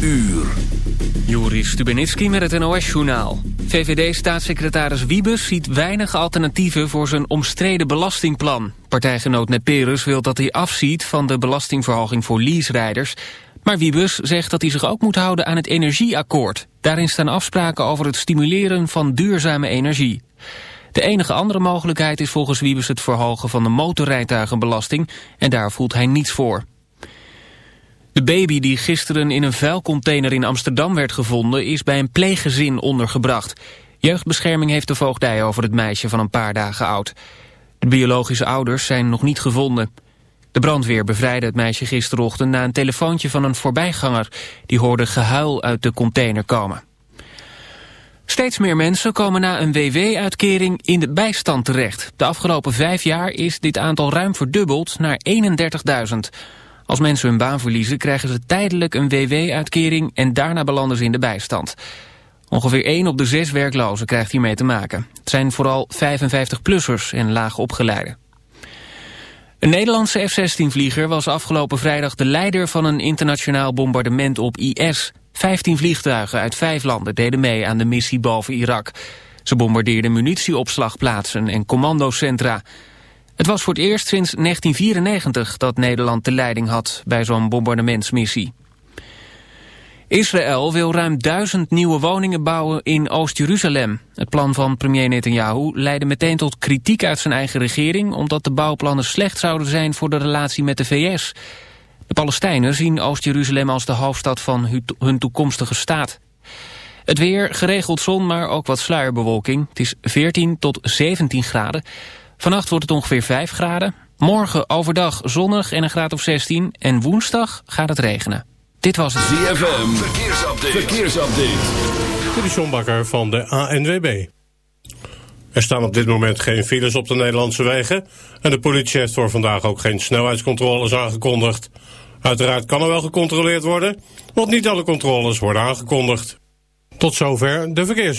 uur. Joris Stubenitski met het NOS-journaal. VVD-staatssecretaris Wiebes ziet weinig alternatieven voor zijn omstreden belastingplan. Partijgenoot Neperus wil dat hij afziet van de belastingverhoging voor leaserijders. Maar Wiebes zegt dat hij zich ook moet houden aan het energieakkoord. Daarin staan afspraken over het stimuleren van duurzame energie. De enige andere mogelijkheid is volgens Wiebes het verhogen van de motorrijtuigenbelasting... en daar voelt hij niets voor. De baby die gisteren in een vuilcontainer in Amsterdam werd gevonden... is bij een pleeggezin ondergebracht. Jeugdbescherming heeft de voogdij over het meisje van een paar dagen oud. De biologische ouders zijn nog niet gevonden. De brandweer bevrijdde het meisje gisterochtend na een telefoontje van een voorbijganger. Die hoorde gehuil uit de container komen. Steeds meer mensen komen na een WW-uitkering in de bijstand terecht. De afgelopen vijf jaar is dit aantal ruim verdubbeld naar 31.000. Als mensen hun baan verliezen krijgen ze tijdelijk een WW-uitkering en daarna belanden ze in de bijstand. Ongeveer 1 op de 6 werklozen krijgt hiermee te maken. Het zijn vooral 55-plussers en laag opgeleiden. Een Nederlandse F-16-vlieger was afgelopen vrijdag de leider van een internationaal bombardement op IS. 15 vliegtuigen uit vijf landen deden mee aan de missie boven Irak. Ze bombardeerden munitieopslagplaatsen en commandocentra. Het was voor het eerst sinds 1994 dat Nederland de leiding had bij zo'n bombardementsmissie. Israël wil ruim duizend nieuwe woningen bouwen in Oost-Jeruzalem. Het plan van premier Netanyahu leidde meteen tot kritiek uit zijn eigen regering... omdat de bouwplannen slecht zouden zijn voor de relatie met de VS. De Palestijnen zien Oost-Jeruzalem als de hoofdstad van hun toekomstige staat. Het weer, geregeld zon, maar ook wat sluierbewolking. Het is 14 tot 17 graden. Vannacht wordt het ongeveer 5 graden. Morgen overdag zonnig en een graad of 16. En woensdag gaat het regenen. Dit was het ZFM. Verkeersupdate. Verkeersupdate. Dit is John Bakker van de ANWB. Er staan op dit moment geen files op de Nederlandse wegen... en de politie heeft voor vandaag ook geen snelheidscontroles aangekondigd. Uiteraard kan er wel gecontroleerd worden... want niet alle controles worden aangekondigd. Tot zover de verkeers.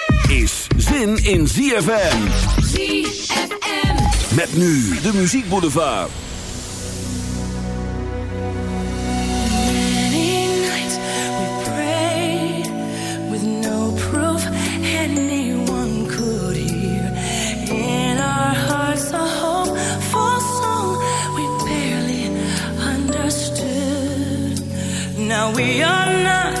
is zin in ZFM. ZFM. Met nu de Muziek Boulevard. Many nights we prayed with no proof anyone could hear. In our hearts a hopeful song we barely understood. Now we are not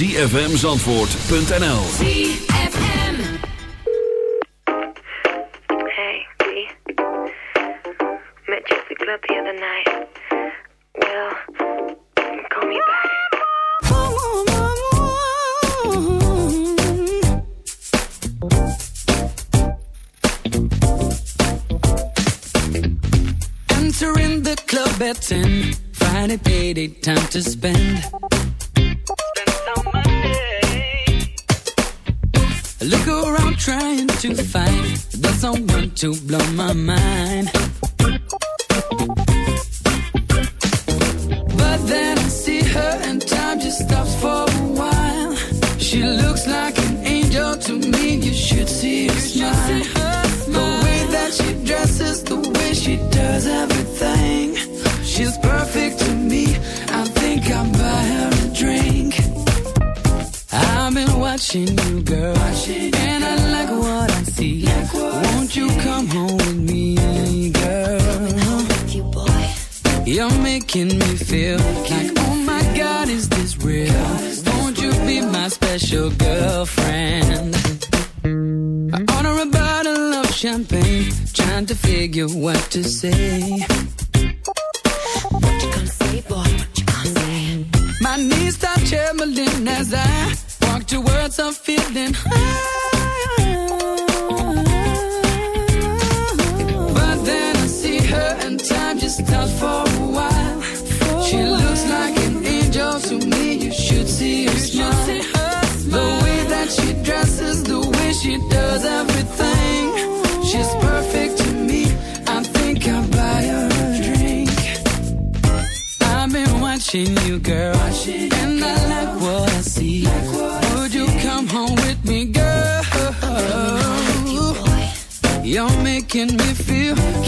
zfmzandvoort.nl has everything. She's perfect to me. I think I'll buy her a drink. I've been watching you, girl, watching and I like what I see. Like what Won't I you see. come home with me, girl? Home with you, boy. You're making me feel making like, me oh my feel. God, is this real? Won't you real? be my special girlfriend? to figure what to say. What you gonna say, boy? What you gonna say? My knees start trembling as I making me feel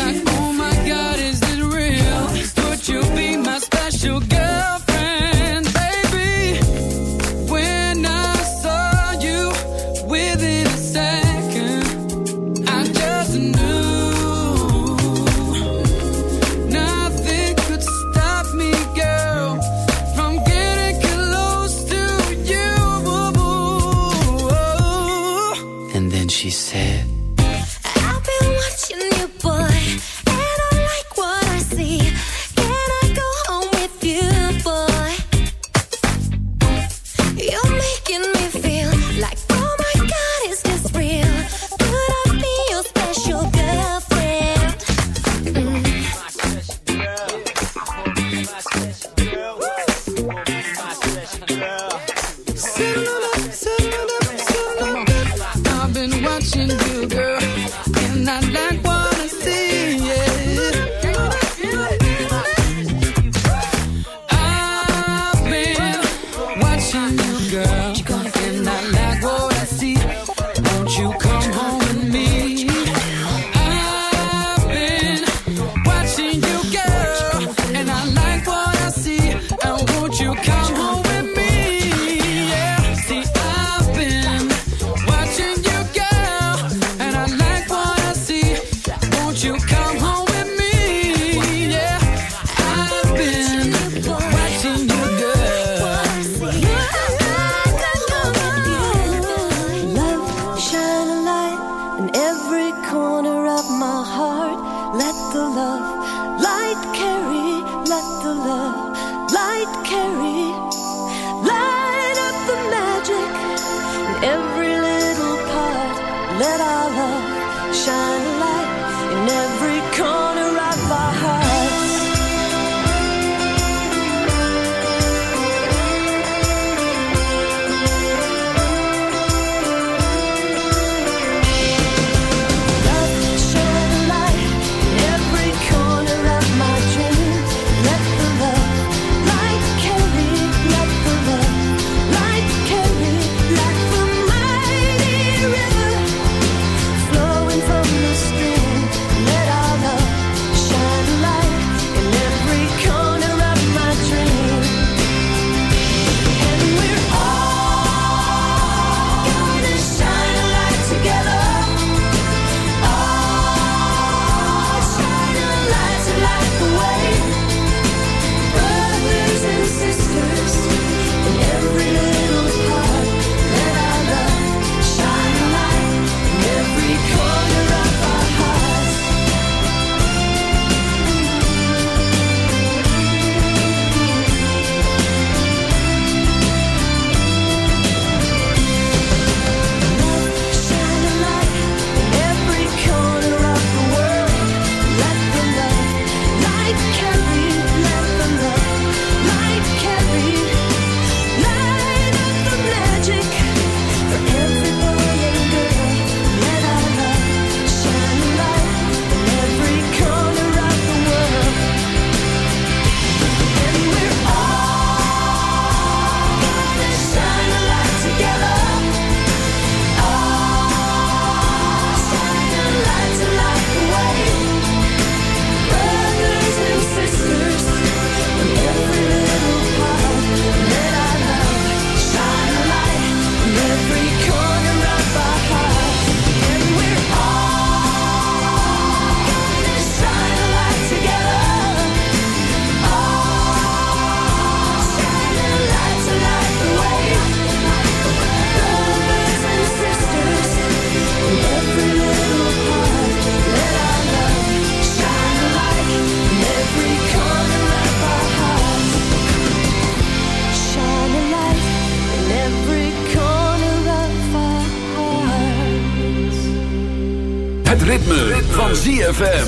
Het ritme, ritme. van ZFM.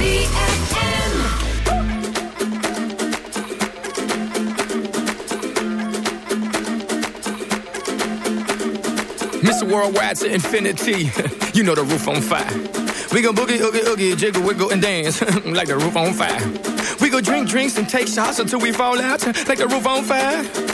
Mr. Worldwide to infinity. you know the roof on fire. We go boogie, oogie, oogie, jiggle, wiggle, and dance. like the roof on fire. We go drink drinks and take shots until we fall out. Like the roof on fire.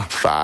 Five.